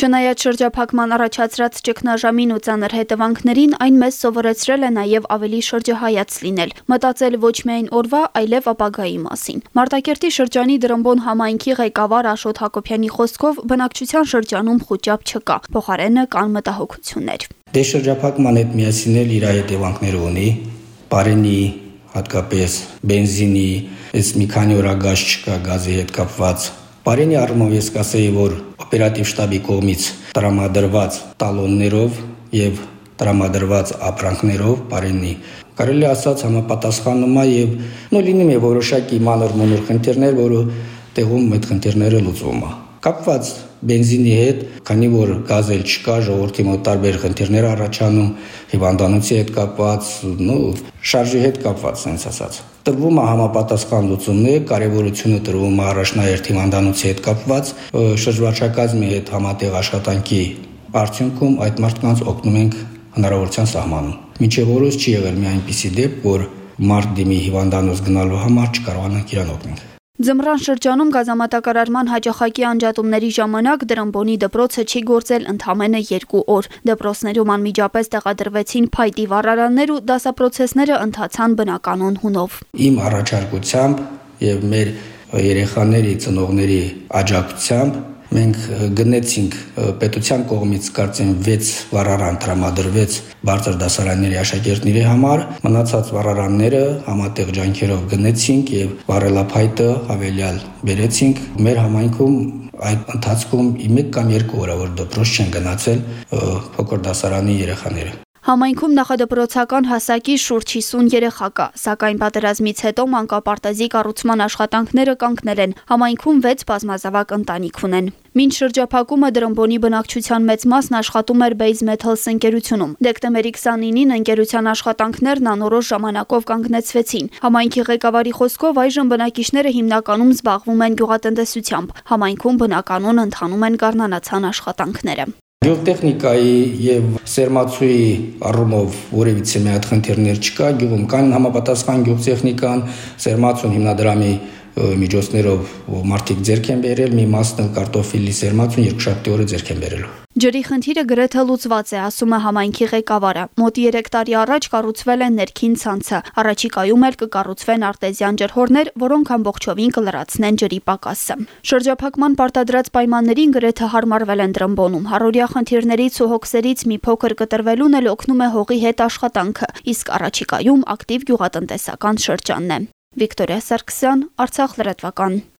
Չնայած շրջափակման առաջացրած ճգնաժամին ու ծանր հետևանքներին, այն մեզ սովորեցրել է նաև ավելի շրջահայաց լինել, մտածել ոչ միայն օրվա, այլև ապագայի մասին։ Մարտակերտի շրջանի Դրամբոն համայնքի ղեկավար Աշոտ Հակոբյանի խոսքով բնակչության շրջանում խոճապ չկա, փոխարենը կան մտահոգություններ։ Դե շրջափակման հետ միասին էլ իր հետևանքներ ունի, բարենի հատկապես բենզինի, այս մի քանի օր գազ չկա, գազի հետ կապված Բարենի առումով ես կասեի, որ օպերատիվ շտաբի կողմից տրամադրված տալոններով եւ տրամադրված ապրանքներով բարենի կարելի ասած համապատասխանում է եւ նո լինում է որոշակի մանր մոնոր խնդիրներ, որը տեղում այդ խնդիրները լուծվում է կապված բենզինի հետ, քանի որ գազել չկա, ժողովրդի մոտ տարբեր խնդիրներ առաջանում, հիվանդանոցի հետ կապված, նո շարժի հետ կապված, sense ասած տրվում է համապատասխան լուծումներ, կարևորությունը տրվում է առաջնահերթ հիվանդանոցի հետ կապված շրջվարչակազմի հետ համատեղ աշխատանքի արդյունքում այդ մարդկանց օգնում ենք հնարավորության սահմանում։ Միջև օրս չի եղել մի այնպիսի դեպք, որ մարդ դիմի հիվանդանոց գնալու համար չկարողանանք իրան օգնել։ Ձմռան շրջանում գազամատակարարման հաջողակի անջատումների ժամանակ Դրամբոնի դպրոցը չի գործել ընդամենը 2 օր։ Դպրոցներում անմիջապես տեղադրվեցին փայտի վառարաններ ու դասապրոցեսները ընթացան բնականon հունով։ Իմ առաջարկությամբ եւ մեր երեխաների ծնողների աջակցությամբ մենք գնեցինք պետության կողմից կարծեմ 6 վառարան տրամադրվեց բարձր դասարանների աշակերտների համար մնացած վառարանները համատեղ ջանքերով գնեցինք եւ վառելափայտը հավելյալ բերեցինք մեր համայնքում այդ ընթացքում 1 կամ 2 օր որ դպրոց չեն գնացել փոքր դասարանի երեխաները Համայնքում նախադպրոցական հասակի շուրջ 50 երեխա կա, սակայն պատերազմից հետո մանկապարտեզի կառուցման աշխատանքները կանգնել են։ Համայնքում 6 բազմազավակ ընտանիք ունեն։ Մինչ շրջափակումը Դրամբոնի բնակչության մեծ մասն աշխատում էր Base Metals ընկերությունում։ Դեկտեմբերի 29-ին ընկերության աշխատանքներն անորոշ ժամանակով կանգնեցվեցին։ Համայնքի ղեկավարի խոսքով այժմ բնակիչները հիմնականում զբաղվում են գյուղատնտեսությամբ։ Համայնքում բնականon ընթանում են գառնանացան աշխատանքները։ Գյուղտեխնիկայի եւ սերմացուի առումով որևիցե մի հատ խնդիրներ չկա, գյուղում կան համապատասխան գյուղտեխնիկան, սերմացուն հիմնադրամի միջոցներով մարդիկ ձեռք են բերել, մի մասն էլ կարտոֆիլի սերմացուն երկշաբթի օրը ձեռք են բերելու։ Ջրի խնդիրը գրեթե լուծված է, ասում է համայնքի ղեկավարը։ Մոտ 3 տարի առաջ կառուցվել է ներքին ցանցը։ Առաջիկայում էլ կկառուցվեն արտեզյան ջրհորներ, որոնք ամբողջովին կլրացնեն ջրի պակասը։ Շրջափակման պարտադրած պայմաններին գրեթե հարմարվել են Տրմբոնում։ Հարորիա խնդիրներից ու հոգսերից մի փոքր կտրվելուն էլ օգնում է հողի հետ աշխատանքը, իսկ առաջիկայում ակտիվ գյուղատնտեսական շրջանն է։ Վիկտորիա Սարգսյան, Արցախ լրատվական։